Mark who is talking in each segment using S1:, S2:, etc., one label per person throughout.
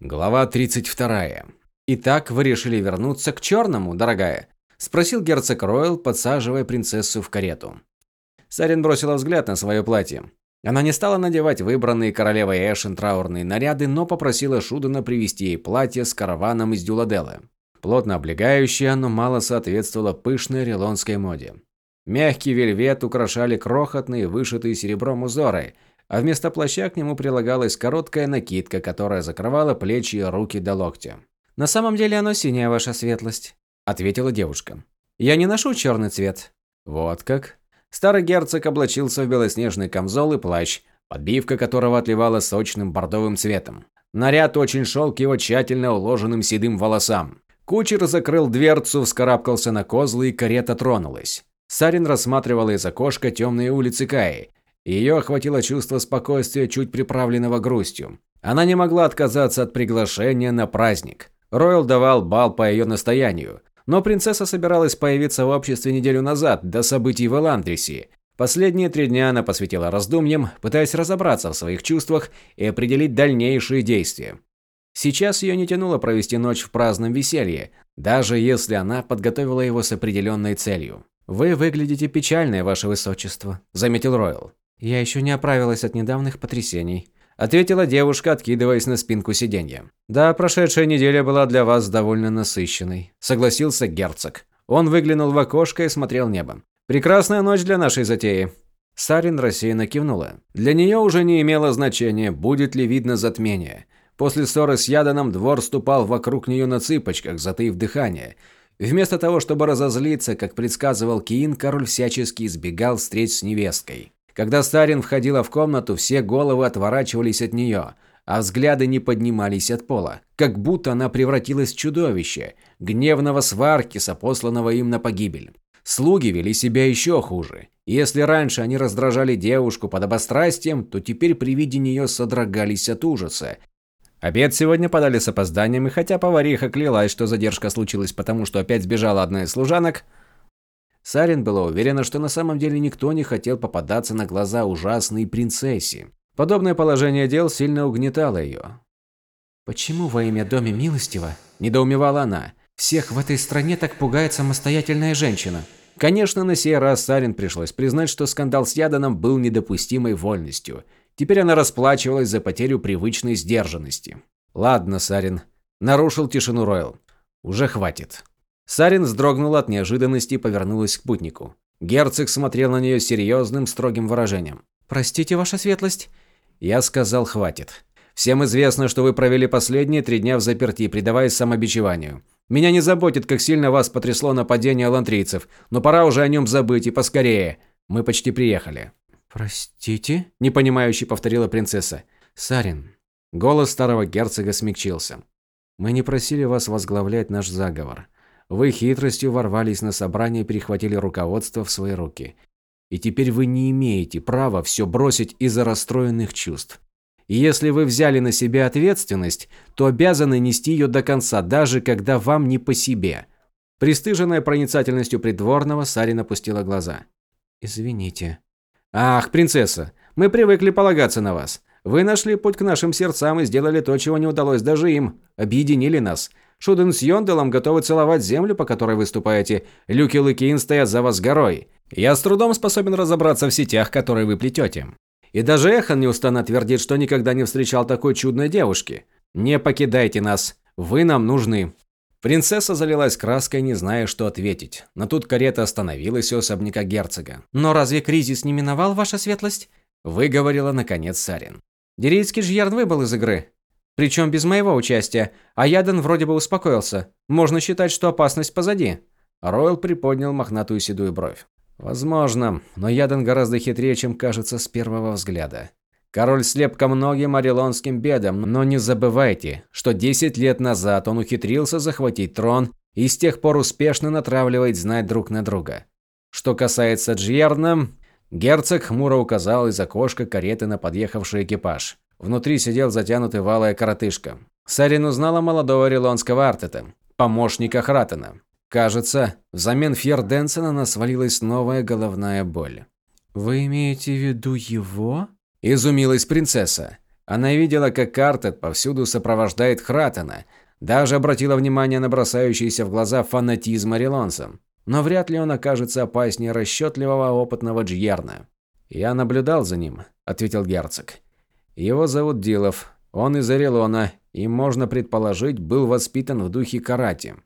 S1: Глава 32. «Итак, вы решили вернуться к черному, дорогая?» – спросил герцог Ройл, подсаживая принцессу в карету. Сарин бросила взгляд на свое платье. Она не стала надевать выбранные королевой Эшен траурные наряды, но попросила Шудена привезти ей платье с караваном из Дюладелы. Плотно облегающее, оно мало соответствовало пышной релонской моде. Мягкий вельвет украшали крохотные, вышитые серебром узоры – а вместо плаща к нему прилагалась короткая накидка, которая закрывала плечи и руки до локтя.
S2: «На самом деле оно синее, ваша светлость», – ответила девушка. «Я не ношу черный цвет».
S1: «Вот как?» Старый герцог облачился в белоснежный камзол и плащ, подбивка которого отливала сочным бордовым цветом. Наряд очень шел к его тщательно уложенным седым волосам. Кучер закрыл дверцу, вскарабкался на козлы и карета тронулась. Сарин рассматривала из окошка темные улицы Каи, ее охватило чувство спокойствия, чуть приправленного грустью. Она не могла отказаться от приглашения на праздник. Ройл давал бал по ее настоянию, но принцесса собиралась появиться в обществе неделю назад, до событий в Эландрисе. Последние три дня она посвятила раздумьям, пытаясь разобраться в своих чувствах и определить дальнейшие действия. Сейчас ее не тянуло провести ночь в праздном веселье, даже если она подготовила его с определенной целью.
S2: «Вы выглядите печальной, ваше высочество», – заметил Ройл.
S1: «Я еще не оправилась от недавних потрясений», – ответила девушка, откидываясь на спинку сиденья. «Да, прошедшая неделя была для вас довольно насыщенной», – согласился герцог. Он выглянул в окошко и смотрел небо. «Прекрасная ночь для нашей затеи». Сарин рассеянно кивнула. Для нее уже не имело значения, будет ли видно затмение. После ссоры с Яданом двор ступал вокруг нее на цыпочках, затаив дыхание. Вместо того, чтобы разозлиться, как предсказывал Киин, король всячески избегал встреч с невесткой. Когда Старин входила в комнату, все головы отворачивались от нее, а взгляды не поднимались от пола, как будто она превратилась в чудовище, гневного сваркиса, посланного им на погибель. Слуги вели себя еще хуже. Если раньше они раздражали девушку под обострастием, то теперь при виде нее содрогались от ужаса. Обед сегодня подали с опозданием, и хотя повариха клялась, что задержка случилась потому, что опять сбежала одна из служанок, Сарин была уверена, что на самом деле никто не хотел попадаться на глаза ужасной принцессе. Подобное положение дел сильно угнетало ее.
S2: «Почему во имя Доме Милостива?» – недоумевала она. «Всех в этой стране так пугает самостоятельная женщина».
S1: Конечно, на сей раз Сарин пришлось признать, что скандал с Яданом был недопустимой вольностью. Теперь она расплачивалась за потерю привычной сдержанности. «Ладно, Сарин», – нарушил тишину Ройл. «Уже хватит. Сарин вздрогнул от неожиданности и повернулась к путнику. Герцог смотрел на нее серьезным, строгим выражением.
S2: «Простите, ваша светлость?»
S1: Я сказал «хватит». Всем известно, что вы провели последние три дня в заперти, предаваясь самобичеванию. Меня не заботит, как сильно вас потрясло нападение лантрийцев, но пора уже о нем забыть и поскорее. Мы почти приехали».
S2: «Простите?»
S1: – непонимающе повторила принцесса. «Сарин». Голос старого герцога смягчился. «Мы не просили вас возглавлять наш заговор. Вы хитростью ворвались на собрание и перехватили руководство в свои руки. И теперь вы не имеете права все бросить из-за расстроенных чувств. И если вы взяли на себя ответственность, то обязаны нести ее до конца, даже когда вам не по себе. Престыженная проницательностью придворного, Сарин опустила глаза.
S2: «Извините».
S1: «Ах, принцесса, мы привыкли полагаться на вас. Вы нашли путь к нашим сердцам и сделали то, чего не удалось даже им. Объединили нас. Шуден с Йонделом готовы целовать землю, по которой выступаете. Люки Лыкин стоят за вас горой. Я с трудом способен разобраться в сетях, которые вы плетете. И даже Эхан неустанно твердит, что никогда не встречал такой чудной девушки. Не покидайте нас. Вы нам нужны. Принцесса залилась краской, не зная, что ответить. Но тут карета остановилась у особняка герцога.
S2: «Но разве кризис не миновал, ваша светлость?»
S1: Выговорила, наконец, Сарин.
S2: «Дерийский Жьярн выбыл из игры. Причем без моего участия, а Яден вроде бы успокоился. Можно считать, что опасность позади.
S1: Ройл приподнял мохнатую седую бровь. Возможно, но Яден гораздо хитрее, чем кажется с первого взгляда. Король слеп ко многим орелонским бедам, но не забывайте, что 10 лет назад он ухитрился захватить трон и с тех пор успешно натравливает знать друг на друга. Что касается Джьерна, герцог хмуро указал из окошка кареты на подъехавший экипаж. Внутри сидел затянутый валая коротышка. Сарин узнала молодого релонского Артета, помощника Хратена. Кажется, взамен Фьерденсена нас свалилась новая головная боль.
S2: «Вы имеете в виду его?»
S1: – изумилась принцесса. Она видела, как Картет повсюду сопровождает Хратена, даже обратила внимание на бросающийся в глаза фанатизм орелонцам. Но вряд ли он окажется опаснее расчетливого опытного Джьерна. «Я наблюдал за ним», – ответил герцог. «Его зовут Дилов. Он из Орелона и, можно предположить, был воспитан в духе карате.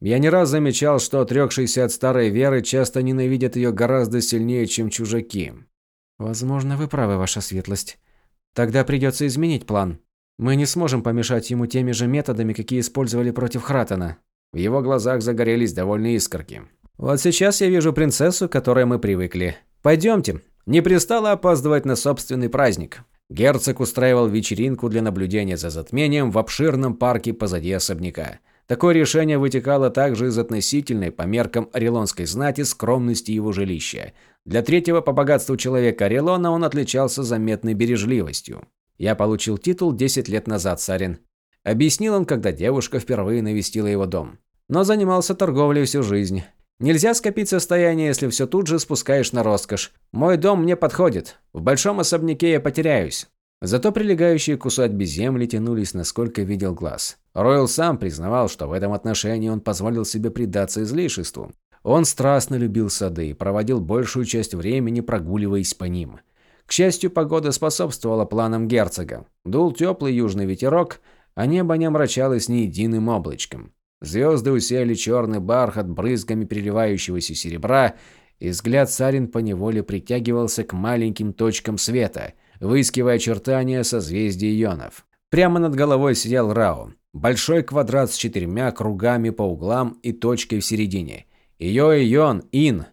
S1: Я не раз замечал, что отрекшиеся от старой веры часто ненавидят ее гораздо сильнее, чем чужаки.
S2: Возможно, вы правы, ваша светлость. Тогда придется изменить план. Мы не сможем помешать ему теми же методами, какие использовали против Хратена.
S1: В его глазах загорелись довольные искорки.
S2: Вот сейчас я вижу принцессу, к которой мы привыкли. Пойдемте. Не пристало опаздывать на собственный праздник.
S1: Герцог устраивал вечеринку для наблюдения за затмением в обширном парке позади особняка. Такое решение вытекало также из относительной, по меркам орелонской знати, скромности его жилища. Для третьего по богатству человека Орелона он отличался заметной бережливостью. «Я получил титул 10 лет назад, Сарин», – объяснил он, когда девушка впервые навестила его дом. «Но занимался торговлей всю жизнь. Нельзя скопить состояние, если все тут же спускаешь на роскошь. Мой дом мне подходит. В большом особняке я потеряюсь. Зато прилегающие к усадьбе земли тянулись, насколько видел глаз. Ройл сам признавал, что в этом отношении он позволил себе предаться излишеству. Он страстно любил сады и проводил большую часть времени, прогуливаясь по ним. К счастью, погода способствовала планам герцога. Дул теплый южный ветерок, а небо не омрачалось ни единым облачком. Звезды усеяли черный бархат брызгами переливающегося серебра, и взгляд Сарин поневоле притягивался к маленьким точкам света, выискивая очертания созвездий ионов. Прямо над головой сидел Рао. Большой квадрат с четырьмя кругами по углам и точкой в середине. Ее ион, Ин,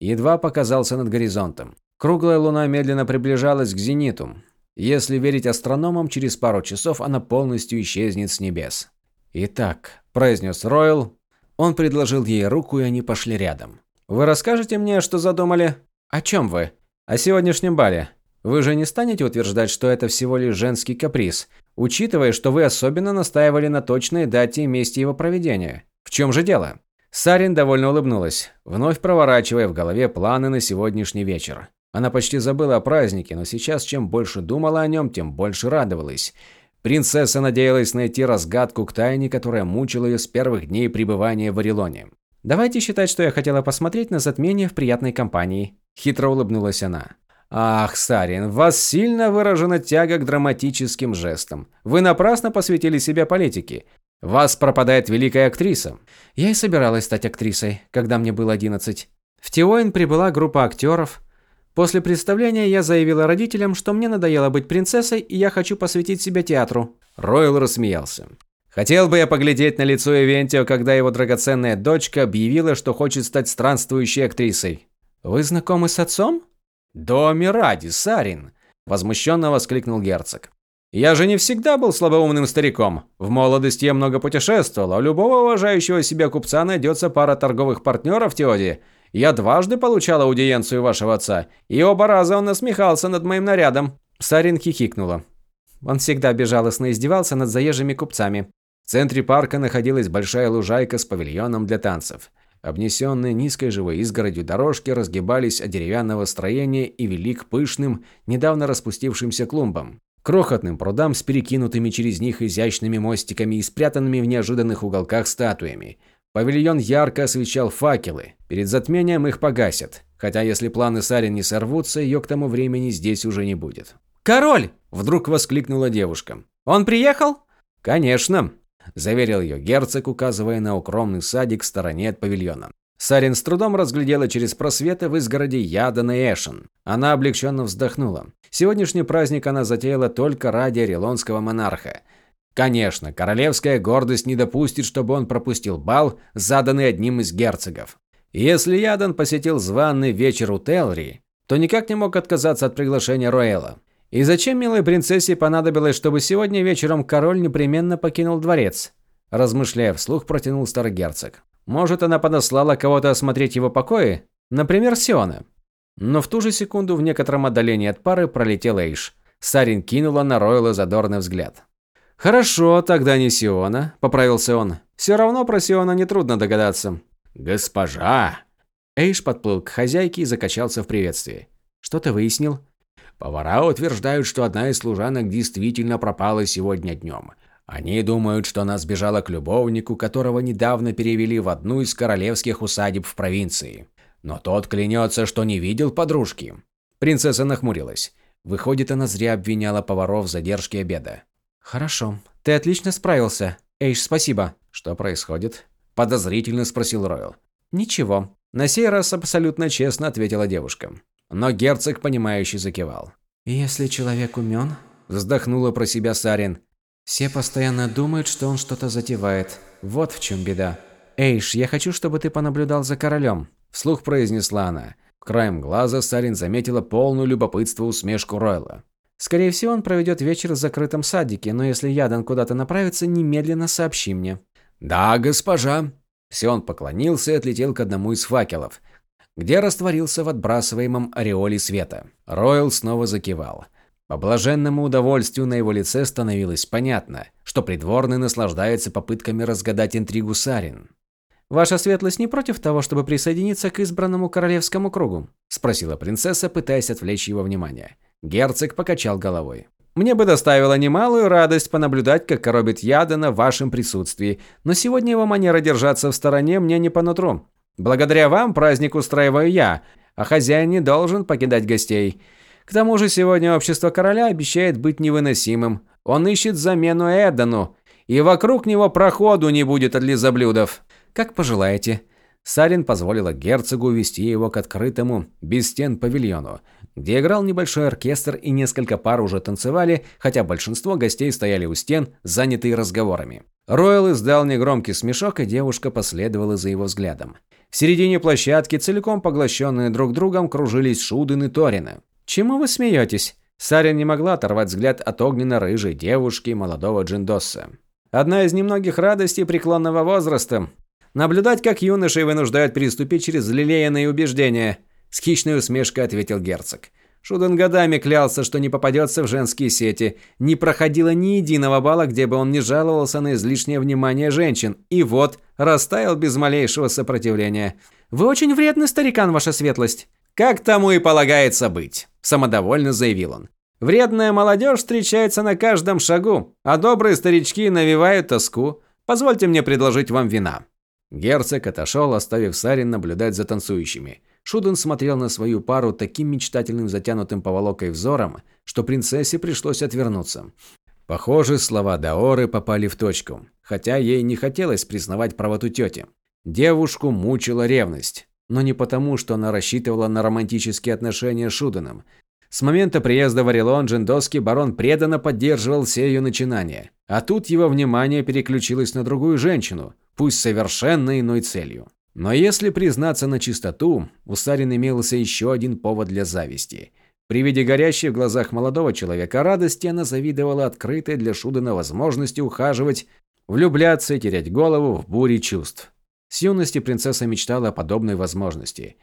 S1: едва показался над горизонтом. Круглая луна медленно приближалась к зениту. Если верить астрономам, через пару часов она полностью исчезнет с небес. «Итак», – произнес Ройл. Он предложил ей руку, и они пошли рядом. «Вы расскажете мне, что задумали?» «О чем вы?» «О сегодняшнем бале. Вы же не станете утверждать, что это всего лишь женский каприз, учитывая, что вы особенно настаивали на точной дате и месте его проведения. В чем же дело?» Сарин довольно улыбнулась, вновь проворачивая в голове планы на сегодняшний вечер. Она почти забыла о празднике, но сейчас чем больше думала о нем, тем больше радовалась. Принцесса надеялась найти разгадку к тайне, которая мучила ее с первых дней пребывания в Орелоне. «Давайте считать, что я хотела посмотреть на затмение в приятной компании», – хитро улыбнулась она. «Ах, Сарин, в вас сильно выражена тяга к драматическим жестам. Вы напрасно посвятили себя политике. Вас пропадает великая актриса». Я и собиралась стать актрисой, когда мне было 11. В Тиоин прибыла группа актеров – После представления я заявила родителям, что мне надоело быть принцессой, и я хочу посвятить себя театру. Ройл рассмеялся. Хотел бы я поглядеть на лицо Эвентио, когда его драгоценная дочка объявила, что хочет стать странствующей актрисой. Вы знакомы с отцом? Доми ради, Сарин, возмущенно воскликнул герцог. Я же не всегда был слабоумным стариком. В молодости я много путешествовал, а у любого уважающего себя купца найдется пара торговых партнеров в Теоде. Я дважды получал аудиенцию вашего отца, и оба раза он насмехался над моим нарядом». Сарин хихикнула. Он всегда безжалостно издевался над заезжими купцами. В центре парка находилась большая лужайка с павильоном для танцев. Обнесенные низкой живой изгородью дорожки разгибались от деревянного строения и вели к пышным, недавно распустившимся клумбам. Крохотным прудам с перекинутыми через них изящными мостиками и спрятанными в неожиданных уголках статуями – Павильон ярко освещал факелы. Перед затмением их погасят. Хотя если планы Сарин не сорвутся, ее к тому времени здесь уже не будет. «Король!» – вдруг воскликнула девушка. «Он приехал?» «Конечно!» – заверил ее герцог, указывая на укромный садик в стороне от павильона. Сарин с трудом разглядела через просветы в изгороди Ядан и Эшен. Она облегченно вздохнула. Сегодняшний праздник она затеяла только ради орелонского монарха. Конечно, королевская гордость не допустит, чтобы он пропустил бал, заданный одним из герцогов. Если Ядан посетил званый вечер у Телри, то никак не мог отказаться от приглашения Роэла. И зачем милой принцессе понадобилось, чтобы сегодня вечером король непременно покинул дворец? Размышляя вслух, протянул старый герцог. Может, она подослала кого-то осмотреть его покои? Например, Сиона. Но в ту же секунду в некотором отдалении от пары пролетел Эйш. Сарин кинула на Ройла задорный взгляд. «Хорошо, тогда не Сиона», – поправился он. «Все равно про Сиона нетрудно догадаться». «Госпожа!» Эйш подплыл к хозяйке и закачался в приветствии. «Что ты выяснил?» Повара утверждают, что одна из служанок действительно пропала сегодня днем. Они думают, что она сбежала к любовнику, которого недавно перевели в одну из королевских усадеб в провинции. Но тот клянется, что не видел подружки. Принцесса нахмурилась. Выходит, она зря обвиняла поваров в задержке обеда.
S2: «Хорошо. Ты отлично справился. Эйш, спасибо».
S1: «Что происходит?» – подозрительно спросил Ройл.
S2: «Ничего».
S1: На сей раз абсолютно честно ответила девушка. Но герцог, понимающий, закивал.
S2: «Если человек умен...»
S1: – вздохнула про себя Сарин.
S2: «Все постоянно думают, что он что-то затевает. Вот в чем беда. Эйш, я хочу, чтобы ты понаблюдал за королем», –
S1: вслух произнесла она. Краем глаза Сарин заметила полную любопытство усмешку Ройла.
S2: «Скорее всего, он проведет вечер в закрытом садике, но если Ядан куда-то направится, немедленно сообщи мне».
S1: «Да, госпожа». Сион поклонился и отлетел к одному из факелов, где растворился в отбрасываемом ореоле света. Ройл снова закивал. По блаженному удовольствию на его лице становилось понятно, что придворный наслаждается попытками разгадать интригу Сарин.
S2: «Ваша светлость не против того, чтобы присоединиться к избранному королевскому кругу?»
S1: – спросила принцесса, пытаясь отвлечь его внимание. Герцог покачал головой. «Мне бы доставило немалую радость понаблюдать, как коробит Ядена в вашем присутствии, но сегодня его манера держаться в стороне мне не по нутру. Благодаря вам праздник устраиваю я, а хозяин не должен покидать гостей. К тому же сегодня общество короля обещает быть невыносимым. Он ищет замену Эдану, и вокруг него проходу не будет от лизоблюдов».
S2: «Как пожелаете».
S1: Сарин позволила герцогу увести его к открытому, без стен павильону, где играл небольшой оркестр и несколько пар уже танцевали, хотя большинство гостей стояли у стен, занятые разговорами. Ройл издал негромкий смешок, и девушка последовала за его взглядом. В середине площадки, целиком поглощенные друг другом, кружились Шуден и Торина. «Чему вы смеетесь?» Сарин не могла оторвать взгляд от огненно-рыжей девушки молодого Джиндосса. Одна из немногих радостей преклонного возраста Наблюдать, как юношей вынуждают переступить через лелеянные убеждения. С хищной усмешкой ответил герцог. Шуден годами клялся, что не попадется в женские сети. Не проходило ни единого балла, где бы он не жаловался на излишнее внимание женщин. И вот, растаял без малейшего сопротивления. «Вы очень вредный старикан, ваша светлость». «Как тому и полагается быть», – самодовольно заявил он. «Вредная молодежь встречается на каждом шагу, а добрые старички навевают тоску. Позвольте мне предложить вам вина». Герцог отошел, оставив Сарин наблюдать за танцующими. Шуден смотрел на свою пару таким мечтательным затянутым поволокой взором, что принцессе пришлось отвернуться. Похоже, слова Даоры попали в точку, хотя ей не хотелось признавать правоту тети. Девушку мучила ревность, но не потому, что она рассчитывала на романтические отношения с Шуденом. С момента приезда в Орелон Джендоски барон преданно поддерживал все ее начинания, а тут его внимание переключилось на другую женщину, пусть совершенно иной целью. Но если признаться на чистоту, у Сарин имелся еще один повод для зависти. При виде горящей в глазах молодого человека радости она завидовала открытой для Шудена возможности ухаживать, влюбляться и терять голову в буре чувств. С юности принцесса мечтала о подобной возможности.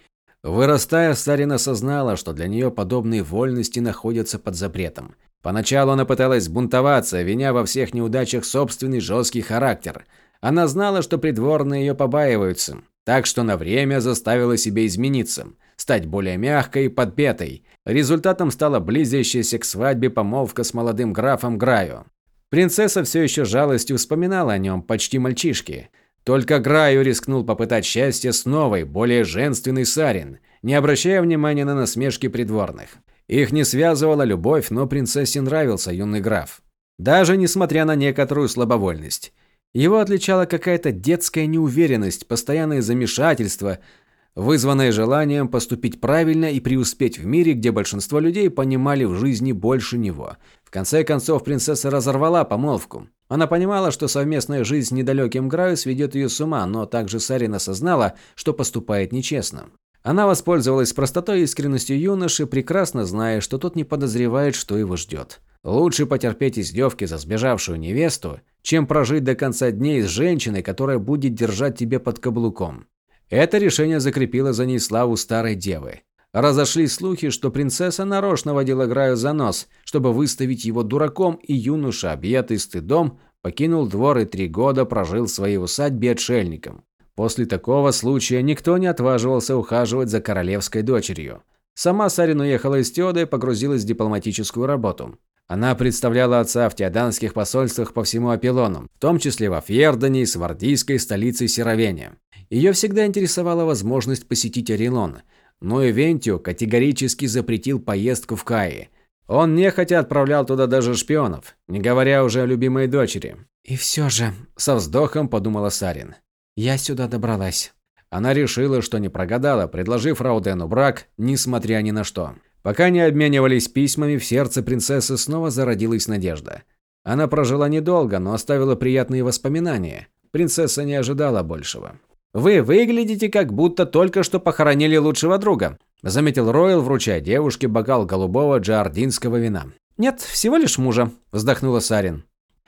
S1: Вырастая, Сарин осознала, что для нее подобные вольности находятся под запретом. Поначалу она пыталась бунтоваться, виня во всех неудачах собственный жесткий характер – она знала, что придворные ее побаиваются, так что на время заставила себя измениться, стать более мягкой и подпетой. Результатом стала близящаяся к свадьбе помолвка с молодым графом Граю. Принцесса все еще жалостью вспоминала о нем, почти мальчишке. Только Граю рискнул попытать счастье с новой, более женственной Сарин, не обращая внимания на насмешки придворных. Их не связывала любовь, но принцессе нравился юный граф. Даже несмотря на некоторую слабовольность. Его отличала какая-то детская неуверенность, постоянное замешательство, вызванное желанием поступить правильно и преуспеть в мире, где большинство людей понимали в жизни больше него. В конце концов, принцесса разорвала помолвку. Она понимала, что совместная жизнь с недалеким Граю сведет ее с ума, но также Сарин осознала, что поступает нечестно. Она воспользовалась простотой и искренностью юноши, прекрасно зная, что тот не подозревает, что его ждет. Лучше потерпеть издевки за сбежавшую невесту, чем прожить до конца дней с женщиной, которая будет держать тебя под каблуком. Это решение закрепило за ней славу старой девы. Разошлись слухи, что принцесса нарочно водила Граю за нос, чтобы выставить его дураком, и юноша, объятый стыдом, покинул двор и три года прожил в своей усадьбе отшельником. После такого случая никто не отваживался ухаживать за королевской дочерью. Сама Сарин уехала из Теода и погрузилась в дипломатическую работу. Она представляла отца в теоданских посольствах по всему Апеллону, в том числе во Фьердоне и Свардийской столице Сировене. Ее всегда интересовала возможность посетить Орелон, но Ивентио категорически запретил поездку в Каи. Он нехотя отправлял туда даже шпионов, не говоря уже о любимой дочери.
S2: «И все же», – со вздохом подумала Сарин, – «я сюда добралась».
S1: Она решила, что не прогадала, предложив Раудену брак, несмотря ни на что. Пока не обменивались письмами, в сердце принцессы снова зародилась надежда. Она прожила недолго, но оставила приятные воспоминания. Принцесса не ожидала большего. «Вы выглядите, как будто только что похоронили лучшего друга», заметил Ройл, вручая девушке бокал голубого джардинского вина. «Нет, всего лишь мужа», – вздохнула Сарин.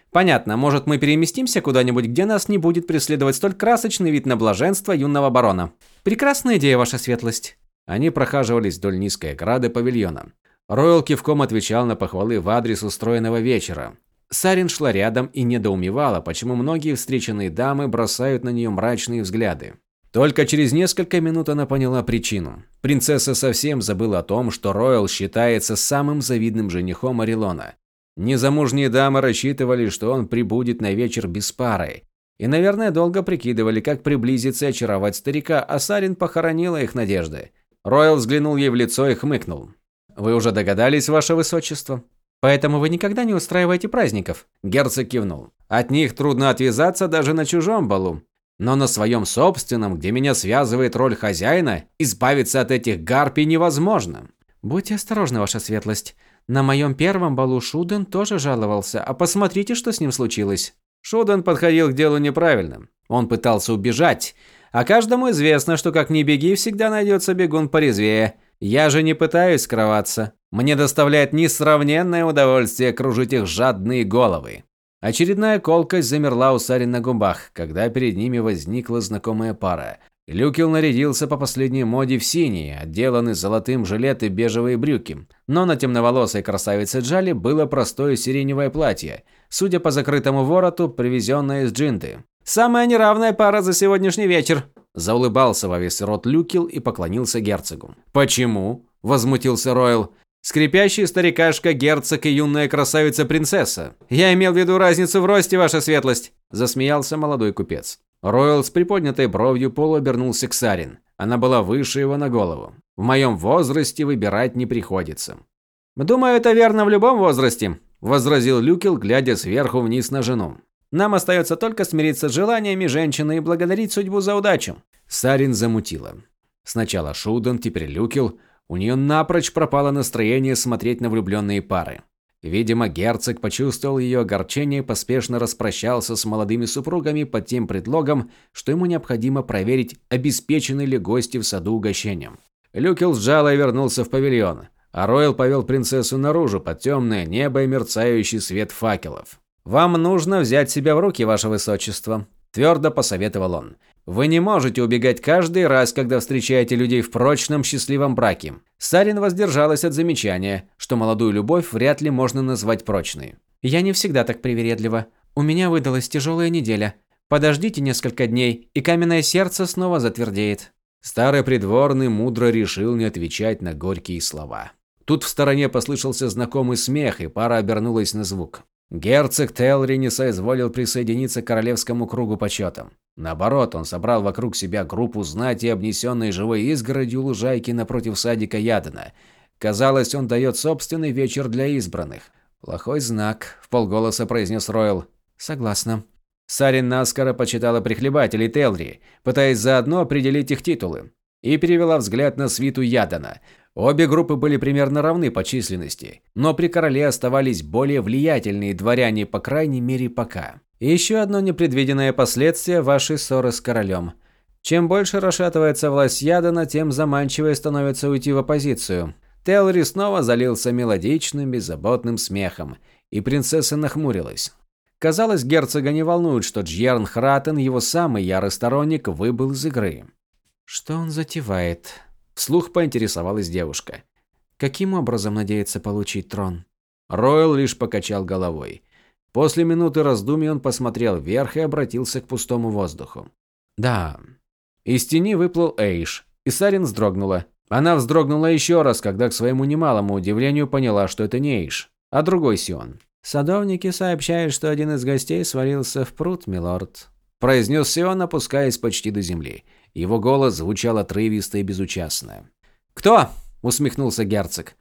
S1: «Понятно, может мы переместимся куда-нибудь, где нас не будет преследовать столь красочный вид на блаженство юного барона?» «Прекрасная идея, ваша светлость». Они прохаживались вдоль низкой ограды павильона. Ройл кивком отвечал на похвалы в адрес устроенного вечера. Сарин шла рядом и недоумевала, почему многие встреченные дамы бросают на нее мрачные взгляды. Только через несколько минут она поняла причину. Принцесса совсем забыла о том, что Ройл считается самым завидным женихом Орелона. Незамужние дамы рассчитывали, что он прибудет на вечер без пары. И, наверное, долго прикидывали, как приблизиться и очаровать старика, а Сарин похоронила их надежды. Ройл взглянул ей в лицо и хмыкнул. «Вы уже догадались, ваше высочество? Поэтому вы никогда не устраиваете праздников?» Герцог кивнул. «От них трудно отвязаться даже на чужом балу. Но на своем собственном, где меня связывает роль хозяина, избавиться от этих гарпий невозможно».
S2: «Будьте осторожны, ваша светлость. На моем первом балу Шуден тоже жаловался, а посмотрите, что с ним случилось».
S1: Шуден подходил к делу неправильно. Он пытался убежать, а каждому известно, что как ни беги, всегда найдется бегун порезвее. Я же не пытаюсь скрываться. Мне доставляет несравненное удовольствие кружить их жадные головы. Очередная колкость замерла у Сари на губах, когда перед ними возникла знакомая пара. Люкил нарядился по последней моде в синий, отделанный золотым жилет и бежевые брюки. Но на темноволосой красавице Джали было простое сиреневое платье, судя по закрытому вороту, привезенное из Джинды. Самая неравная пара за сегодняшний вечер. Заулыбался во весь рот Люкил и поклонился герцогу. Почему? Возмутился Ройл. Скрипящий старикашка, герцог и юная красавица-принцесса. Я имел в виду разницу в росте, ваша светлость. Засмеялся молодой купец. Ройл с приподнятой бровью полуобернулся к Сарин. Она была выше его на голову. В моем возрасте выбирать не приходится. «Думаю, это верно в любом возрасте», – возразил Люкил, глядя сверху вниз на жену. Нам остается только смириться с желаниями женщины и благодарить судьбу за удачу. Сарин замутила. Сначала Шуден, теперь Люкил. У нее напрочь пропало настроение смотреть на влюбленные пары. Видимо, герцог почувствовал ее огорчение и поспешно распрощался с молодыми супругами под тем предлогом, что ему необходимо проверить, обеспечены ли гости в саду угощением. Люкил сжал и вернулся в павильон, а Ройл повел принцессу наружу под темное небо и мерцающий свет факелов. «Вам нужно взять себя в руки, ваше высочество», – твердо посоветовал он. «Вы не можете убегать каждый раз, когда встречаете людей в прочном счастливом браке». Сарин воздержалась от замечания, что молодую любовь вряд ли можно назвать прочной.
S2: «Я не всегда так привередлива. У меня выдалась тяжелая неделя. Подождите несколько дней, и каменное сердце снова затвердеет».
S1: Старый придворный мудро решил не отвечать на горькие слова. Тут в стороне послышался знакомый смех, и пара обернулась на звук. Герцог Телри не соизволил присоединиться к королевскому кругу почета. Наоборот, он собрал вокруг себя группу знати, обнесенной живой изгородью лужайки напротив садика Ядена. Казалось, он дает собственный вечер для избранных. «Плохой знак», – в полголоса произнес Ройл.
S2: «Согласна».
S1: Сарин наскоро почитала прихлебателей Телри, пытаясь заодно определить их титулы, и перевела взгляд на свиту Ядана. Обе группы были примерно равны по численности, но при короле оставались более влиятельные дворяне, по крайней мере пока. И еще одно непредвиденное последствие вашей ссоры с королем. Чем больше расшатывается власть Ядана, тем заманчивее становится уйти в оппозицию. Телри снова залился мелодичным, беззаботным смехом, и принцесса нахмурилась. Казалось, герцога не волнует, что Джьерн Хратен, его самый ярый сторонник, выбыл из игры.
S2: Что он затевает?
S1: Вслух поинтересовалась девушка.
S2: Каким образом надеется получить трон?
S1: Ройл лишь покачал головой. После минуты раздумий он посмотрел вверх и обратился к пустому воздуху.
S2: Да.
S1: Из тени выплыл Эйш, и Сарин вздрогнула. Она вздрогнула еще раз, когда к своему немалому удивлению поняла, что это не Иш, а другой Сион.
S2: «Садовники сообщают, что один из гостей свалился в пруд, милорд», –
S1: произнес Сион, опускаясь почти до земли. Его голос звучал отрывисто и безучастно. «Кто?» – усмехнулся герцог.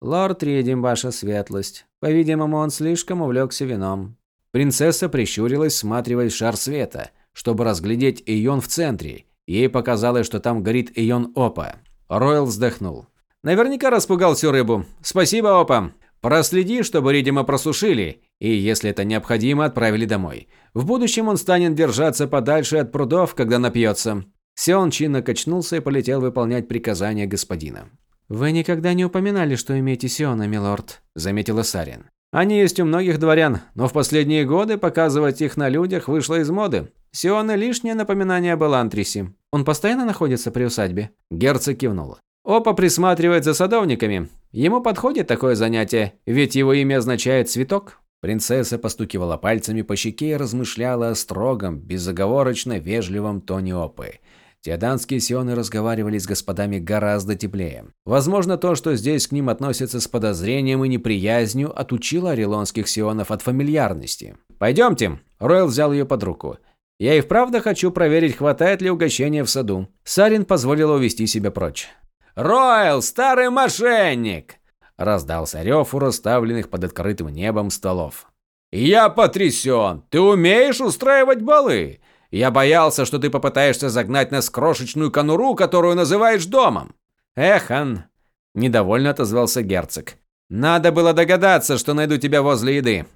S2: «Лорд Ридим, ваша светлость. По-видимому, он слишком увлекся вином».
S1: Принцесса прищурилась, всматриваясь шар света, чтобы разглядеть Ион в центре. Ей показалось, что там горит Ион Опа. Ройл вздохнул. «Наверняка распугал всю рыбу. Спасибо, Опа. Проследи, чтобы Ридима просушили, и, если это необходимо, отправили домой. В будущем он станет держаться подальше от прудов, когда напьется». Сион чинно качнулся и полетел выполнять приказания господина.
S2: «Вы никогда не упоминали, что имеете Сиона, милорд», – заметила Сарин.
S1: «Они есть у многих дворян, но в последние годы показывать их на людях вышло из моды. Сиона – лишнее напоминание об Элантрисе.
S2: Он постоянно находится при усадьбе?»
S1: Герцог кивнул. Опа присматривает за садовниками. Ему подходит такое занятие, ведь его имя означает «цветок». Принцесса постукивала пальцами по щеке и размышляла о строгом, безоговорочно вежливом тоне Опы. Теоданские сионы разговаривали с господами гораздо теплее. Возможно, то, что здесь к ним относятся с подозрением и неприязнью, отучило орелонских сионов от фамильярности. «Пойдемте!» – Ройл взял ее под руку. «Я и вправду хочу проверить, хватает ли угощения в саду». Сарин позволила увести себя прочь. «Ройл, старый мошенник!» – раздался рев у расставленных под открытым небом столов. «Я потрясен! Ты умеешь устраивать балы? Я боялся, что ты попытаешься загнать нас в крошечную конуру, которую называешь домом». «Эхан!» – недовольно отозвался герцог. «Надо было догадаться, что найду тебя возле еды».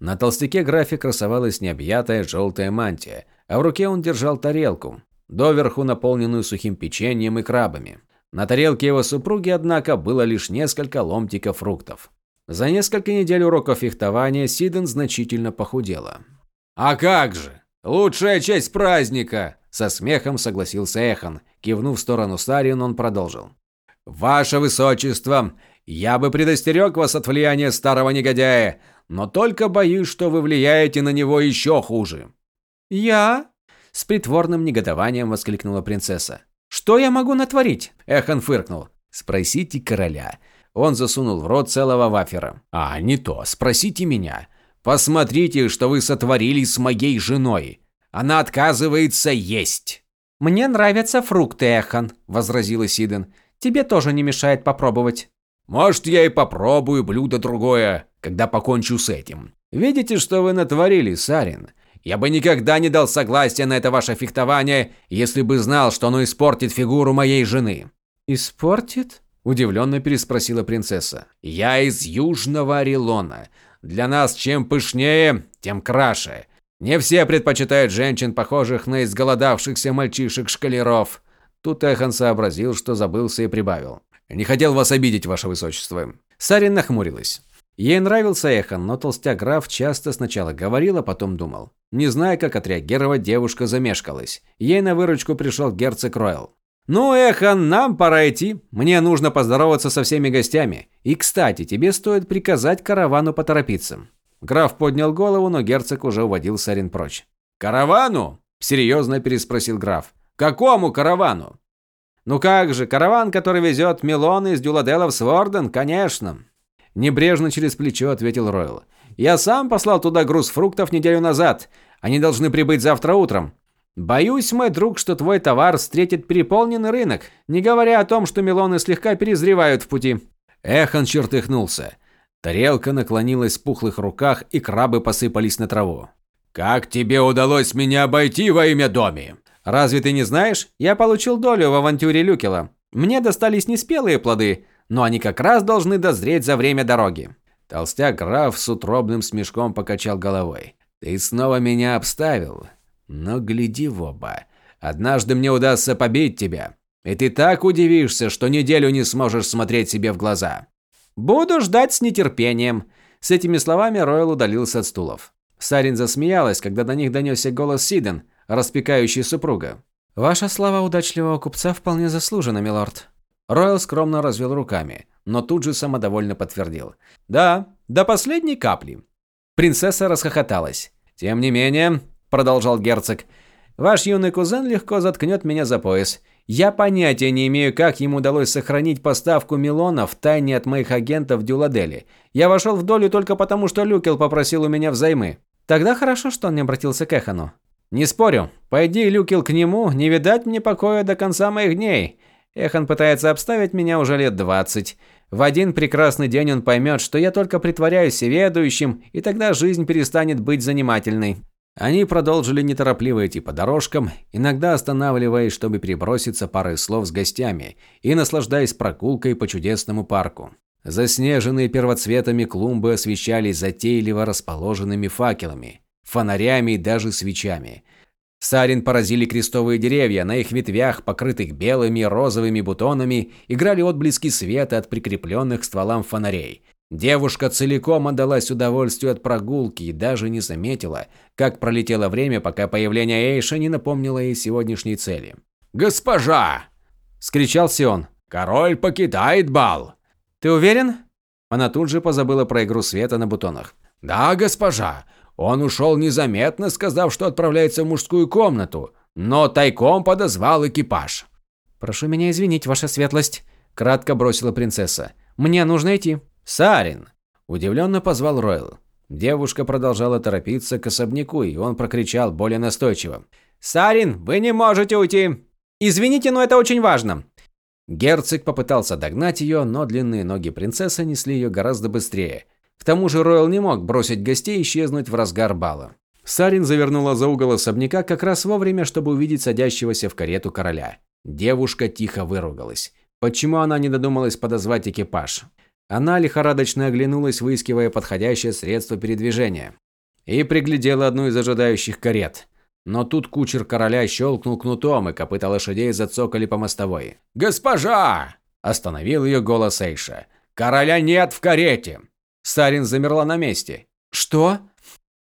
S1: На толстяке графе красовалась необъятая желтая мантия, а в руке он держал тарелку, доверху наполненную сухим печеньем и крабами. На тарелке его супруги, однако, было лишь несколько ломтиков фруктов. За несколько недель уроков фехтования Сиден значительно похудела. «А как же! Лучшая часть праздника!» Со смехом согласился Эхан. Кивнув в сторону Сарин, он продолжил. «Ваше Высочество, я бы предостерег вас от влияния старого негодяя, но только боюсь, что вы влияете на него еще хуже».
S2: «Я?» – с притворным негодованием воскликнула принцесса. Что я могу натворить?
S1: Эхан фыркнул. Спросите короля. Он засунул в рот целого вафера. А, не то. Спросите меня. Посмотрите, что вы сотворили с моей женой. Она отказывается есть.
S2: Мне нравятся фрукты, Эхан, возразила Сиден. Тебе тоже не мешает попробовать.
S1: Может, я и попробую блюдо другое, когда покончу с этим. Видите, что вы натворили, Сарин? Я бы никогда не дал согласия на это ваше фехтование, если бы знал, что оно испортит фигуру моей жены».
S2: «Испортит?» – удивленно переспросила принцесса.
S1: «Я из Южного Орелона. Для нас чем пышнее, тем краше. Не все предпочитают женщин, похожих на изголодавшихся мальчишек-шкалеров». Тут Эхан сообразил, что забылся и прибавил. «Не хотел вас обидеть, ваше высочество». Сарин нахмурилась. Ей нравился Эхан, но толстяк граф часто сначала говорил, а потом думал. Не зная, как отреагировать, девушка замешкалась. Ей на выручку пришел герцог Ройл. «Ну, Эхан, нам пора идти. Мне нужно поздороваться со всеми гостями. И, кстати, тебе стоит приказать каравану поторопиться». Граф поднял голову, но герцог уже уводил Сарин прочь. «Каравану?» – серьезно переспросил граф. «Какому каравану?» «Ну как же, караван, который везет Милон из Дюладела в Сворден, конечно. Небрежно через плечо ответил Ройл. «Я сам послал туда груз фруктов неделю назад. Они должны прибыть завтра утром. Боюсь, мой друг, что твой товар встретит переполненный рынок, не говоря о том, что мелоны слегка перезревают в пути». Эхан чертыхнулся. Тарелка наклонилась в пухлых руках, и крабы посыпались на траву. «Как тебе удалось меня обойти во имя Доми?» «Разве ты не знаешь? Я получил долю в авантюре Люкела. Мне достались неспелые плоды, но они как раз должны дозреть за время дороги. Толстяк граф с утробным смешком покачал головой. Ты снова меня обставил. Но гляди в оба. Однажды мне удастся побить тебя. И ты так удивишься, что неделю не сможешь смотреть себе в глаза. Буду ждать с нетерпением. С этими словами Ройл удалился от стулов. Сарин засмеялась, когда до них донесся голос Сиден, распекающий супруга.
S2: «Ваша слава удачливого купца вполне заслужена, милорд»,
S1: Ройл скромно развел руками, но тут же самодовольно подтвердил. «Да, до последней капли». Принцесса расхохоталась. «Тем не менее», – продолжал герцог, – «ваш юный кузен легко заткнет меня за пояс. Я понятия не имею, как ему удалось сохранить поставку Милона в тайне от моих агентов в Дюладели. Я вошел в долю только потому, что Люкел попросил у меня взаймы. Тогда хорошо, что он не обратился к Эхану. Не спорю. Пойди, Люкел, к нему, не видать мне покоя до конца моих дней. Эхан пытается обставить меня уже лет двадцать. В один прекрасный день он поймет, что я только притворяюсь ведущим, и тогда жизнь перестанет быть занимательной. Они продолжили неторопливо идти по дорожкам, иногда останавливаясь, чтобы переброситься парой слов с гостями и наслаждаясь прогулкой по чудесному парку. Заснеженные первоцветами клумбы освещались затейливо расположенными факелами, фонарями и даже свечами. Сарин поразили крестовые деревья, на их ветвях, покрытых белыми и розовыми бутонами, играли отблески света от прикрепленных к стволам фонарей. Девушка целиком отдалась удовольствию от прогулки и даже не заметила, как пролетело время, пока появление Эйша не напомнило ей сегодняшней цели.
S3: «Госпожа!» – скричал Сион. «Король покидает бал!»
S1: «Ты уверен?» Она тут же позабыла про игру света на бутонах.
S3: «Да, госпожа. Он ушел незаметно, сказав, что отправляется в мужскую комнату, но тайком подозвал экипаж».
S2: «Прошу меня извинить, ваша светлость», – кратко бросила принцесса. «Мне нужно идти».
S1: «Сарин!» – удивленно позвал Ройл. Девушка продолжала торопиться к особняку, и он прокричал более настойчиво. «Сарин, вы не можете уйти!» «Извините, но это очень важно!» Герцог попытался догнать ее, но длинные ноги принцессы несли ее гораздо быстрее. К тому же Ройл не мог бросить гостей и исчезнуть в разгар бала. Сарин завернула за угол особняка как раз вовремя, чтобы увидеть садящегося в карету короля. Девушка тихо выругалась. Почему она не додумалась подозвать экипаж? Она лихорадочно оглянулась, выискивая подходящее средство передвижения. И приглядела одну из ожидающих карет. Но тут кучер короля щелкнул кнутом, и копыта лошадей зацокали по мостовой.
S3: «Госпожа!» – остановил ее голос Эйша. «Короля нет в карете!»
S1: Сарин замерла на месте.
S2: «Что?»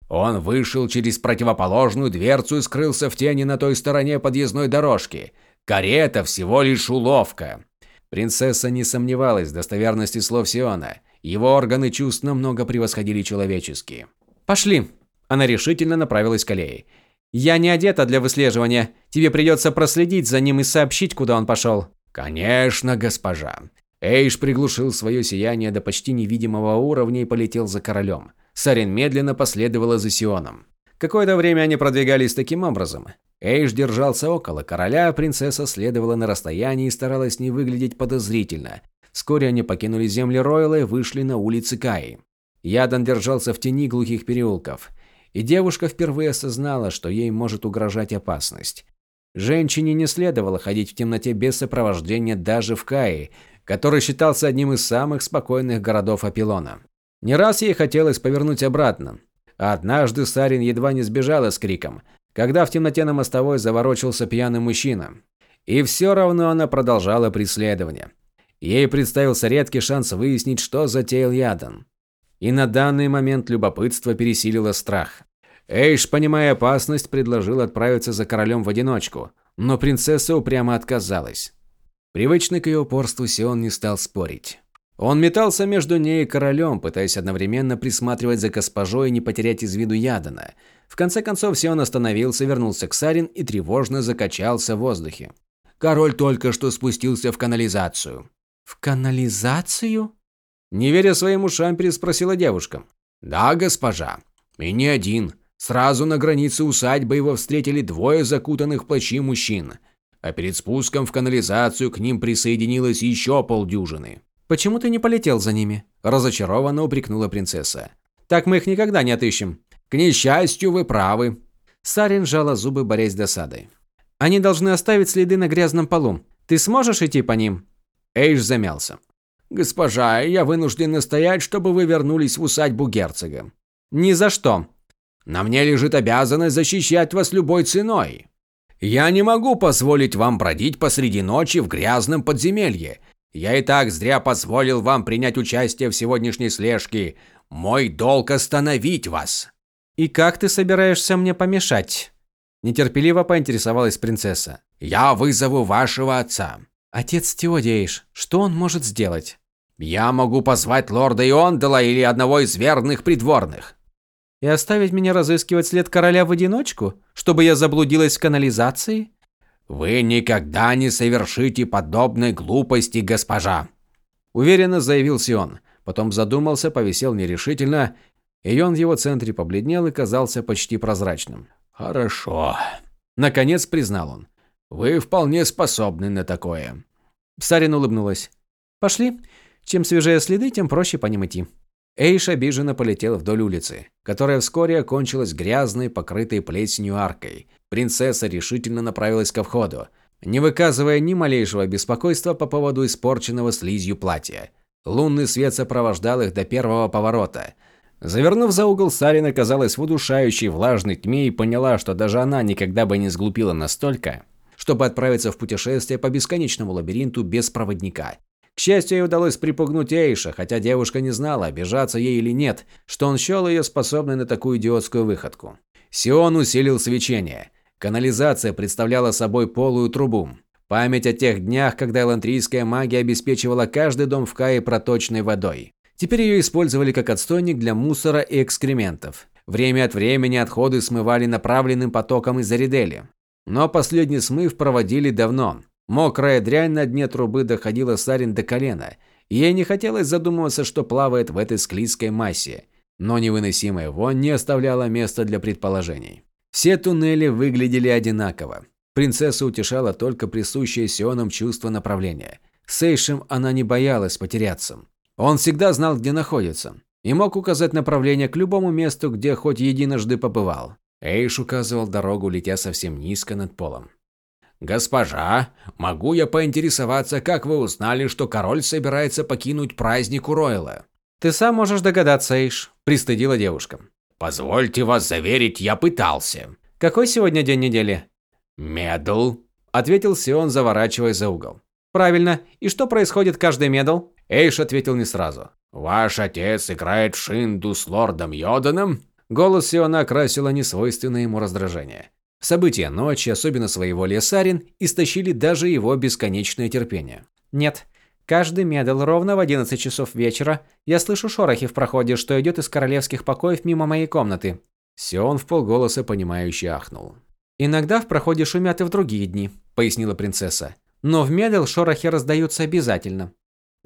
S3: Он вышел через противоположную дверцу и скрылся в тени на той стороне подъездной дорожки. Карета всего лишь уловка.
S1: Принцесса не сомневалась в достоверности слов Сиона. Его органы чувств намного превосходили человеческие. «Пошли!» Она решительно направилась к аллее. «Я не одета для выслеживания. Тебе придется проследить за ним и сообщить, куда он пошел».
S3: «Конечно, госпожа». Эйш приглушил свое сияние до почти невидимого уровня и полетел за королем. Сарин медленно последовала за Сионом.
S1: Какое-то время они продвигались таким образом. Эйш держался около короля, а принцесса следовала на расстоянии и старалась не выглядеть подозрительно. Вскоре они покинули земли Ройла и вышли на улицы Каи. Ядан держался в тени глухих переулков. И девушка впервые осознала, что ей может угрожать опасность. Женщине не следовало ходить в темноте без сопровождения даже в Каи, который считался одним из самых спокойных городов Апилона. Не раз ей хотелось повернуть обратно, Однажды Сарин едва не сбежала с криком, когда в темноте на мостовой заворочился пьяный мужчина. И все равно она продолжала преследование. Ей представился редкий шанс выяснить, что затеял Ядан. И на данный момент любопытство пересилило страх. Эйш, понимая опасность, предложил отправиться за королем в одиночку, но принцесса упрямо отказалась. Привычный к ее упорству Сион не стал спорить. Он метался между ней и королем, пытаясь одновременно присматривать за госпожой и не потерять из виду Ядана. В конце концов, Сион остановился, вернулся к Сарин и тревожно закачался в воздухе.
S3: Король только что спустился в канализацию.
S2: В канализацию?
S1: Не веря своим ушам, переспросила девушка.
S3: Да, госпожа. И не один. Сразу на границе усадьбы его встретили двое закутанных в плащи мужчин. А перед спуском в канализацию к ним присоединилось еще полдюжины.
S2: «Почему ты не полетел за ними?»
S1: – разочарованно упрекнула принцесса. «Так мы их никогда не отыщем».
S3: «К несчастью, вы правы».
S1: Сарин сжала зубы, борясь с досадой.
S2: «Они должны оставить следы на грязном полу. Ты сможешь идти по ним?»
S1: Эйш замялся.
S3: «Госпожа, я вынужден настоять, чтобы вы вернулись в усадьбу герцога».
S1: «Ни за что».
S3: «На мне лежит обязанность защищать вас любой ценой. Я не могу позволить вам бродить посреди ночи в грязном подземелье. Я и так зря позволил вам принять участие в сегодняшней слежке. Мой долг остановить вас.
S2: И как ты собираешься мне помешать? Нетерпеливо поинтересовалась принцесса.
S3: Я вызову вашего отца.
S2: Отец Теодейш, что он может сделать?
S3: Я могу позвать лорда Иондала или одного из верных придворных.
S2: И оставить меня разыскивать след короля в одиночку, чтобы я заблудилась в канализации?
S3: Вы никогда не совершите подобной глупости, госпожа.
S1: Уверенно заявил Сион. Потом задумался, повисел нерешительно, и он в его центре побледнел и казался почти прозрачным.
S3: «Хорошо», – наконец признал он. «Вы вполне способны на такое».
S1: Сарин улыбнулась. «Пошли. Чем свежее следы, тем проще по ним идти». Эйш обиженно полетел вдоль улицы, которая вскоре окончилась грязной, покрытой плесенью аркой. Принцесса решительно направилась ко входу, не выказывая ни малейшего беспокойства по поводу испорченного слизью платья. Лунный свет сопровождал их до первого поворота. Завернув за угол, Сарин оказалась в удушающей влажной тьме и поняла, что даже она никогда бы не сглупила настолько, чтобы отправиться в путешествие по бесконечному лабиринту без проводника. К счастью, ей удалось припугнуть Эйша, хотя девушка не знала, обижаться ей или нет, что он счел ее способной на такую идиотскую выходку. Сион усилил свечение. Канализация представляла собой полую трубу. Память о тех днях, когда элантрийская магия обеспечивала каждый дом в Кае проточной водой. Теперь ее использовали как отстойник для мусора и экскрементов. Время от времени отходы смывали направленным потоком из Аридели. Но последний смыв проводили давно, Мокрая дрянь на дне трубы доходила Сарин до колена, ей не хотелось задумываться, что плавает в этой склизкой массе, но невыносимая вонь не оставляла места для предположений. Все туннели выглядели одинаково. Принцесса утешала только присущее Сионам чувство направления. С Эйшем она не боялась потеряться. Он всегда знал, где находится, и мог указать направление к любому месту, где хоть единожды побывал. Эйш указывал дорогу, летя совсем низко над полом.
S3: «Госпожа, могу я поинтересоваться, как вы узнали, что король собирается покинуть праздник у Ройла?»
S1: «Ты сам можешь догадаться, Эйш», – пристыдила девушка.
S3: «Позвольте вас заверить, я пытался».
S1: «Какой сегодня день недели?»
S3: «Медл», –
S1: ответил Сион, заворачивая за угол. «Правильно. И что происходит каждый медл?»
S3: Эйш ответил не сразу. «Ваш отец играет в шинду с лордом Йоданом?»
S1: Голос Сиона окрасило несвойственное ему раздражение. События ночи, особенно своего Сарин, истощили даже его бесконечное терпение. Нет, каждый медал ровно в 11 часов вечера я слышу шорохи в проходе, что идет из королевских покоев мимо моей комнаты. Сион в полголоса понимающе ахнул. «Иногда в проходе шумят и в другие дни», – пояснила принцесса. «Но в медал шорохи раздаются обязательно».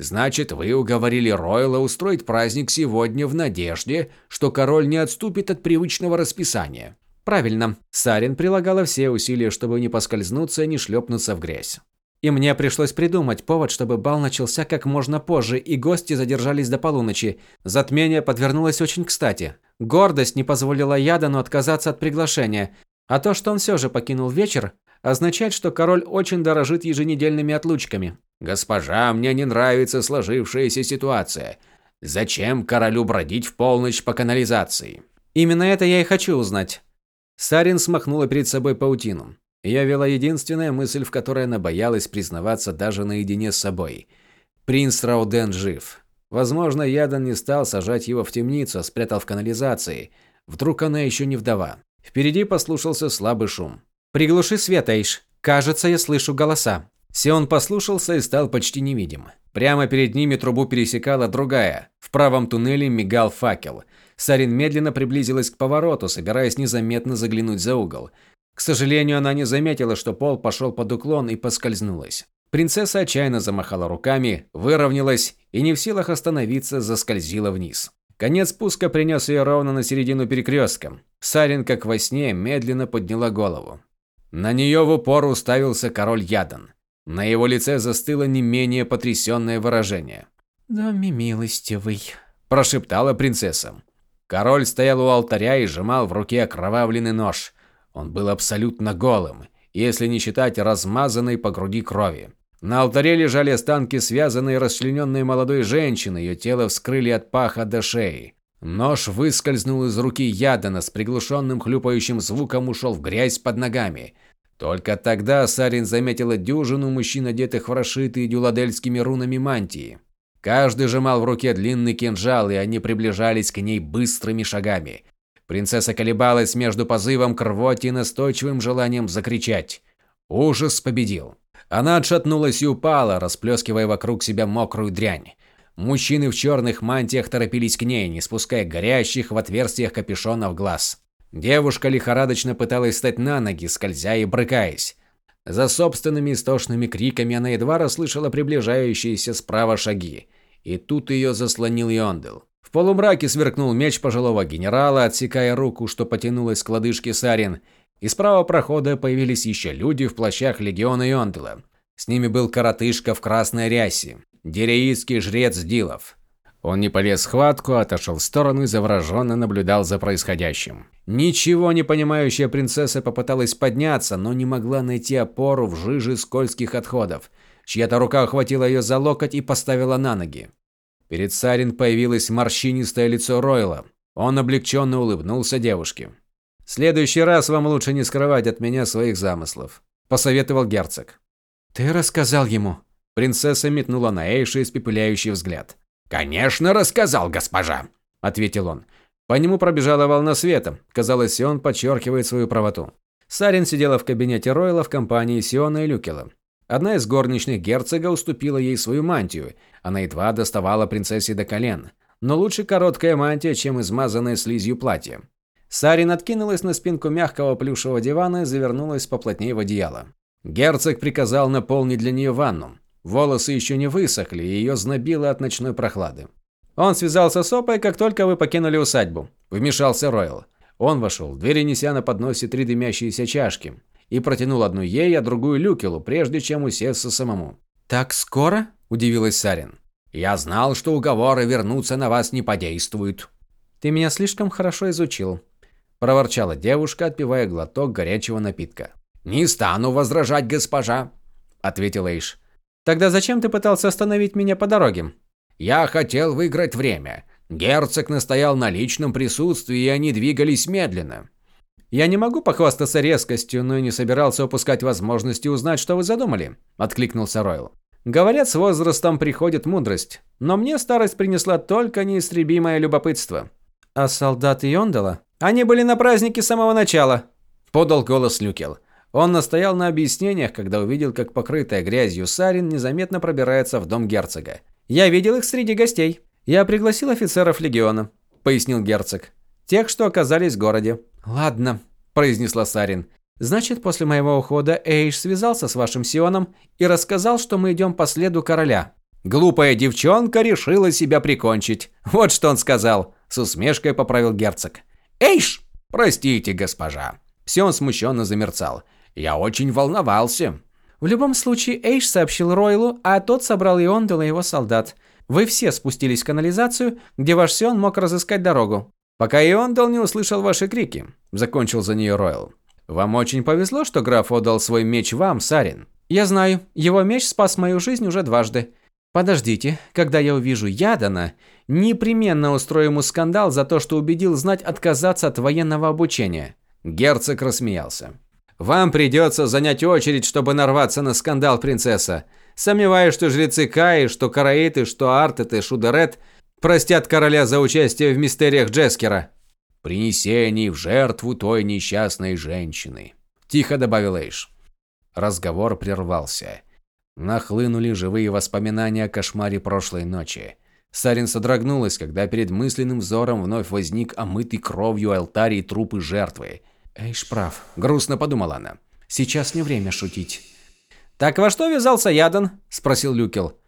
S3: «Значит, вы уговорили Ройла устроить праздник сегодня в надежде, что король не отступит от привычного расписания?»
S1: Правильно. Сарин прилагала все усилия, чтобы не поскользнуться и не шлепнуться в грязь. И мне пришлось придумать повод, чтобы бал начался как можно позже, и гости задержались до полуночи. Затмение подвернулось очень кстати. Гордость не позволила Ядану отказаться от приглашения, а то, что он все же покинул вечер, означает, что король очень дорожит еженедельными отлучками.
S3: «Госпожа, мне не нравится сложившаяся ситуация. Зачем королю бродить в полночь по канализации?»
S1: «Именно это я и хочу узнать. Сарин смахнула перед собой паутину. Я вела единственная мысль, в которой она боялась признаваться даже наедине с собой. Принц Рауден жив. Возможно, Ядан не стал сажать его в темницу, а спрятал в канализации. Вдруг она еще не вдова. Впереди послушался слабый шум. «Приглуши свет, Эйш. Кажется, я слышу голоса». Сион послушался и стал почти невидим. Прямо перед ними трубу пересекала другая. В правом туннеле мигал факел. Сарин медленно приблизилась к повороту, собираясь незаметно заглянуть за угол. К сожалению, она не заметила, что пол пошел под уклон и поскользнулась. Принцесса отчаянно замахала руками, выровнялась и не в силах остановиться, заскользила вниз. Конец спуска принес ее ровно на середину перекрестка. Сарин, как во сне, медленно подняла голову. На нее в упор уставился король Ядан. На его лице застыло не менее потрясенное выражение.
S2: «Доми милостивый», –
S1: прошептала принцесса. Король стоял у алтаря и сжимал в руке окровавленный нож. Он был абсолютно голым, если не считать размазанной по груди крови. На алтаре лежали останки связанной и расчлененной молодой женщины, ее тело вскрыли от паха до шеи. Нож выскользнул из руки Ядана с приглушенным хлюпающим звуком ушел в грязь под ногами. Только тогда Сарин заметила дюжину мужчин, одетых в расшитые дюладельскими рунами мантии. Каждый сжимал в руке длинный кинжал, и они приближались к ней быстрыми шагами. Принцесса колебалась между позывом к рвоте и настойчивым желанием закричать. Ужас победил. Она отшатнулась и упала, расплескивая вокруг себя мокрую дрянь. Мужчины в черных мантиях торопились к ней, не спуская горящих в отверстиях капюшонов глаз. Девушка лихорадочно пыталась встать на ноги, скользя и брыкаясь. За собственными истошными криками она едва расслышала приближающиеся справа шаги. И тут ее заслонил Йондел. В полумраке сверкнул меч пожилого генерала, отсекая руку, что потянулась к лодыжке Сарин. Из правого прохода появились еще люди в плащах легиона Йондела. С ними был коротышка в красной рясе, дереистский жрец Дилов. Он не полез в схватку, отошел в сторону и завороженно наблюдал за происходящим. Ничего не понимающая принцесса попыталась подняться, но не могла найти опору в жиже скользких отходов. Чья-то рука охватила ее за локоть и поставила на ноги. Перед Сарин появилось морщинистое лицо Ройла. Он облегченно улыбнулся девушке. «В следующий раз вам лучше не скрывать от меня своих замыслов», – посоветовал герцог.
S2: «Ты рассказал ему?»
S1: Принцесса метнула на Эйша испепеляющий взгляд.
S3: «Конечно, рассказал, госпожа», – ответил он.
S1: По нему пробежала волна света. Казалось, он подчеркивает свою правоту. Сарин сидела в кабинете Ройла в компании Сиона и Люкела. Одна из горничных герцога уступила ей свою мантию. Она едва доставала принцессе до колен. Но лучше короткая мантия, чем измазанное слизью платье. Сарин откинулась на спинку мягкого плюшевого дивана и завернулась поплотнее в одеяло. Герцог приказал наполнить для нее ванну. Волосы еще не высохли, и ее знобило от ночной прохлады. Он связался с Опой, как только вы покинули усадьбу. Вмешался Ройл. Он вошел в дверь, неся на подносе три дымящиеся чашки и протянул одну ей, а другую Люкелу, прежде чем усесться самому.
S2: «Так скоро?» – удивилась Сарин.
S3: «Я знал, что уговоры вернуться на вас не подействуют».
S2: «Ты меня слишком хорошо изучил», – проворчала девушка, отпивая глоток горячего напитка.
S3: «Не стану возражать, госпожа», – ответил Эйш.
S2: «Тогда зачем ты пытался остановить меня по дороге?»
S3: «Я хотел выиграть время. Герцог настоял на личном присутствии, и они двигались медленно.
S1: «Я не могу похвастаться резкостью, но и не собирался упускать возможности узнать, что вы задумали», – откликнулся Ройл. «Говорят, с возрастом приходит мудрость, но мне старость принесла только неистребимое любопытство».
S2: «А солдаты Йондала?»
S1: «Они были на празднике с самого начала», – подал голос Люкел. Он настоял на объяснениях, когда увидел, как покрытая грязью Сарин незаметно пробирается в дом герцога. «Я видел их среди гостей. Я пригласил офицеров легиона», – пояснил герцог. «Тех, что оказались в городе.
S2: «Ладно», – произнесла Сарин. «Значит, после моего ухода Эйш связался с вашим Сионом и рассказал, что мы идем по следу короля».
S1: «Глупая девчонка решила себя прикончить. Вот что он сказал», – с усмешкой поправил герцог.
S3: «Эйш!»
S1: «Простите, госпожа». Сион смущенно замерцал. «Я очень волновался».
S2: В любом случае, Эйш сообщил Ройлу, а тот собрал Иондела и его солдат. Вы все спустились в канализацию, где ваш Сион мог разыскать дорогу.
S1: «Пока Иондал не услышал ваши крики», – закончил за нее Ройл. «Вам очень повезло, что граф отдал свой меч вам, Сарин».
S2: «Я знаю. Его меч спас мою жизнь уже дважды. Подождите, когда я увижу Ядана, непременно устрою ему скандал за то, что убедил знать отказаться от военного обучения».
S1: Герцог рассмеялся. «Вам придется занять очередь, чтобы нарваться на скандал, принцесса. Сомневаюсь, что жрецы Каи, что Караиты, что Артет и Шудерет – простят короля за участие в мистериях Джескера.
S3: Принесение в жертву той несчастной женщины,
S1: тихо добавил Эйш. Разговор прервался. Нахлынули живые воспоминания о кошмаре прошлой ночи. Сарин содрогнулась, когда перед мысленным взором вновь возник омытый кровью алтарь и трупы жертвы.
S2: «Эйш прав», – грустно подумала она. «Сейчас не время шутить».
S1: «Так во что ввязался Ядан?» – спросил Люкел.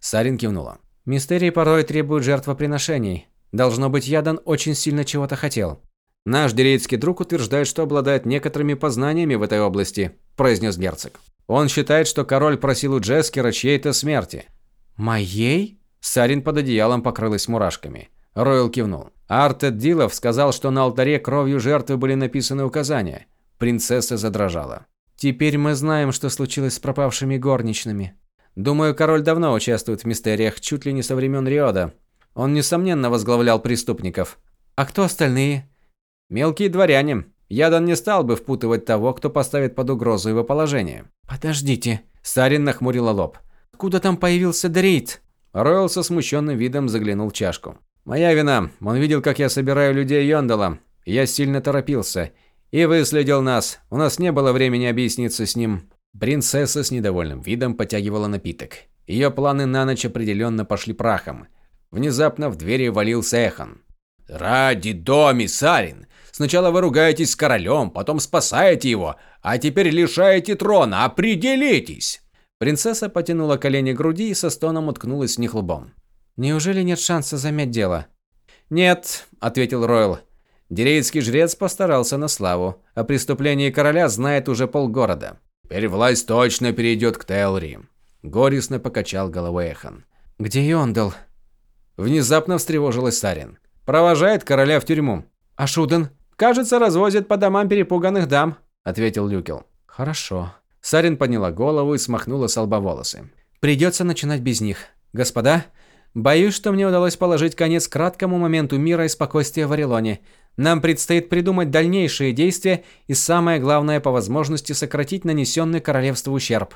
S1: Сарин кивнула.
S2: Мистерии порой требуют жертвоприношений. Должно быть, Ядан очень сильно чего-то хотел.
S1: Наш дерейдский друг утверждает, что обладает некоторыми познаниями в этой области, произнес герцог. Он считает, что король просил у Джескера чьей-то смерти.
S2: Моей?
S1: Сарин под одеялом покрылась мурашками. Ройл кивнул. Артед Дилов сказал, что на алтаре кровью жертвы были написаны указания. Принцесса задрожала.
S2: Теперь мы знаем, что случилось с пропавшими горничными.
S1: Думаю, король давно участвует в мистериях, чуть ли не со времен Риода. Он, несомненно, возглавлял преступников.
S2: А кто остальные?
S1: Мелкие дворяне. Ядан не стал бы впутывать того, кто поставит под угрозу его положение.
S2: Подождите.
S1: Сарин нахмурила лоб.
S2: Откуда там появился Дрейд?
S1: Ройл со смущенным видом заглянул в чашку. Моя вина. Он видел, как я собираю людей Йондала. Я сильно торопился. И выследил нас. У нас не было времени объясниться с ним. Принцесса с недовольным видом потягивала напиток. Ее планы на ночь определенно пошли прахом. Внезапно в двери валился Эхан.
S3: Ради доми, Сарин. Сначала вы ругаетесь с королем, потом спасаете его, а теперь лишаете трона. Определитесь!»
S1: Принцесса потянула колени к груди и со стоном уткнулась в них лбом.
S2: «Неужели нет шанса замять дело?»
S1: «Нет», – ответил Ройл. Дерейский жрец постарался на славу. О преступлении короля знает уже полгорода.
S3: «Теперь власть точно перейдет к Телри», – горестно покачал головой Эхан.
S2: «Где Йондел?»
S1: Внезапно встревожилась Сарин. «Провожает короля в тюрьму».
S2: «А Шуден?»
S1: «Кажется, развозит по домам перепуганных дам», – ответил Люкел.
S2: «Хорошо».
S1: Сарин подняла голову и смахнула с лба волосы.
S2: «Придется начинать без них. Господа, боюсь, что мне удалось положить конец краткому моменту мира и спокойствия в Орелоне. Нам предстоит придумать дальнейшие действия и самое главное по возможности сократить нанесенный королевству ущерб».